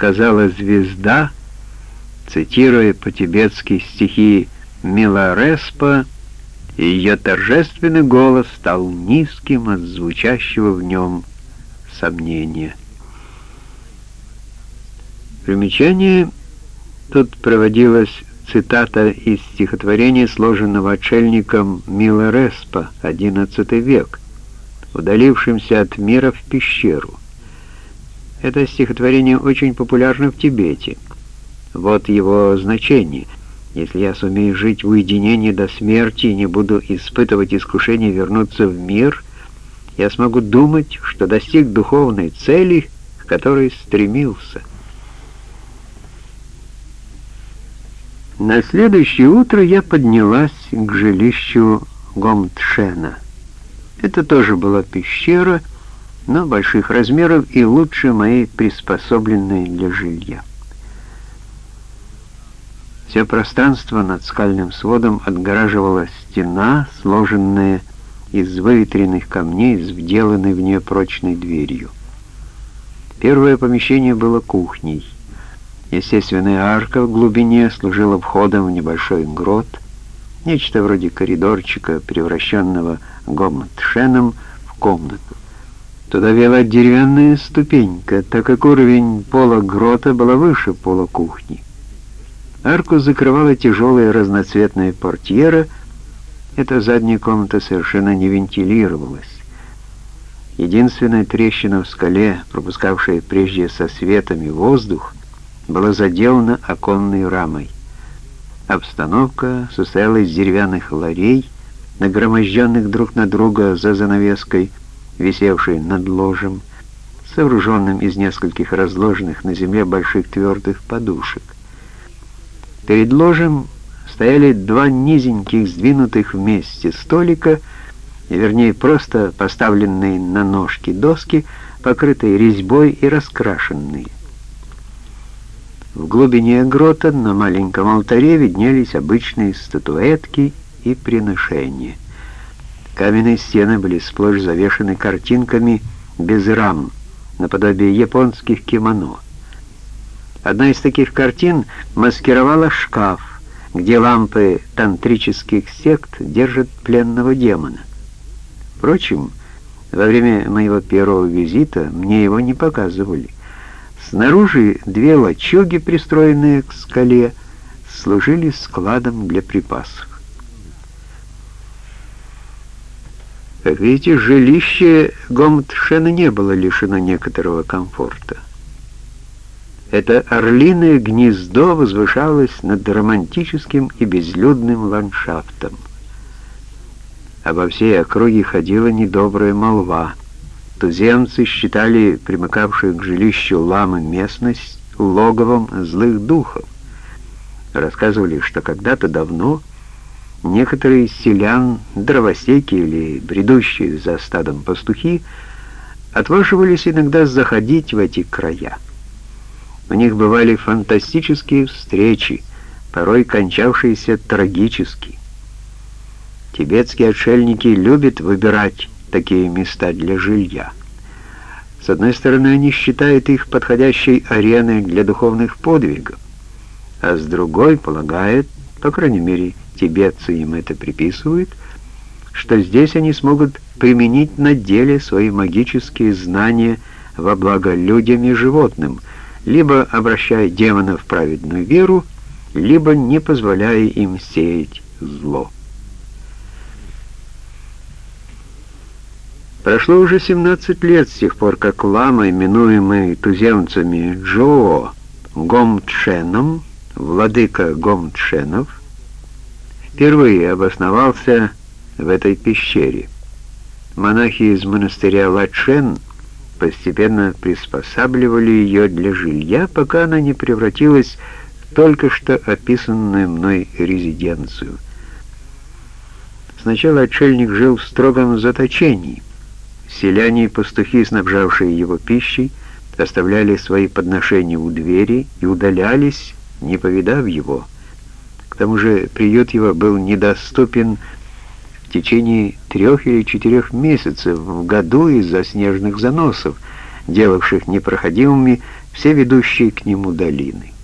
сказала звезда, цитируя по-тибетски стихи Милареспа, и ее торжественный голос стал низким от звучащего в нем сомнения. Примечание тут проводилось цитата из стихотворения, сложенного отшельником Милареспа, XI век, удалившимся от мира в пещеру. Это стихотворение очень популярно в Тибете. Вот его значение. Если я сумею жить в уединении до смерти и не буду испытывать искушение вернуться в мир, я смогу думать, что достиг духовной цели, к которой стремился. На следующее утро я поднялась к жилищу Гомтшена. Это тоже была пещера, но больших размеров и лучше моей приспособленной для жилья. Все пространство над скальным сводом отгораживала стена, сложенная из выветренных камней с вделанной в нее прочной дверью. Первое помещение было кухней. Естественная арка в глубине служила входом в небольшой грот, нечто вроде коридорчика, превращенного гомтшеном в комнату. Туда вела деревянная ступенька, так как уровень пола грота была выше пола кухни. Арку закрывала тяжелая разноцветная портьера. Эта задняя комната совершенно не вентилировалась. Единственная трещина в скале, пропускавшая прежде со светами воздух, была заделана оконной рамой. Обстановка состояла из деревянных ларей, нагроможденных друг на друга за занавеской, висевший над ложем, сооруженным из нескольких разложенных на земле больших твердых подушек. Перед ложем стояли два низеньких, сдвинутых вместе столика, вернее, просто поставленные на ножки доски, покрытые резьбой и раскрашенные. В глубине грота на маленьком алтаре виднелись обычные статуэтки и приношения. Каменные стены были сплошь завешаны картинками без рам, наподобие японских кимоно. Одна из таких картин маскировала шкаф, где лампы тантрических сект держат пленного демона. Впрочем, во время моего первого визита мне его не показывали. Снаружи две лачуги, пристроенные к скале, служили складом для припасов. Как видите, жилище Гомтшена не было лишено некоторого комфорта. Это орлиное гнездо возвышалось над романтическим и безлюдным ландшафтом. Обо всей округе ходила недобрая молва. Туземцы считали примыкавшую к жилищу ламы местность логовом злых духов. Рассказывали, что когда-то давно Некоторые селян, дровосеки или бредущие за стадом пастухи, отваживались иногда заходить в эти края. У них бывали фантастические встречи, порой кончавшиеся трагически. Тибетские отшельники любят выбирать такие места для жилья. С одной стороны, они считают их подходящей ареной для духовных подвигов, а с другой полагают, по крайней мере, тибетцы им это приписывают, что здесь они смогут применить на деле свои магические знания во благо людям и животным, либо обращая демонов в праведную веру, либо не позволяя им сеять зло. Прошло уже 17 лет с тех пор, как лама, именуемый туземцами Джоо Гомтшеном, владыка Гомтшенов, впервые обосновался в этой пещере. Монахи из монастыря Лачен постепенно приспосабливали ее для жилья, пока она не превратилась в только что описанную мной резиденцию. Сначала отшельник жил в строгом заточении. Селяне и пастухи, снабжавшие его пищей, оставляли свои подношения у двери и удалялись, не повидав его тому же приют его был недоступен в течение трех или четырех месяцев в году из-за снежных заносов, делавших непроходимыми все ведущие к нему долины.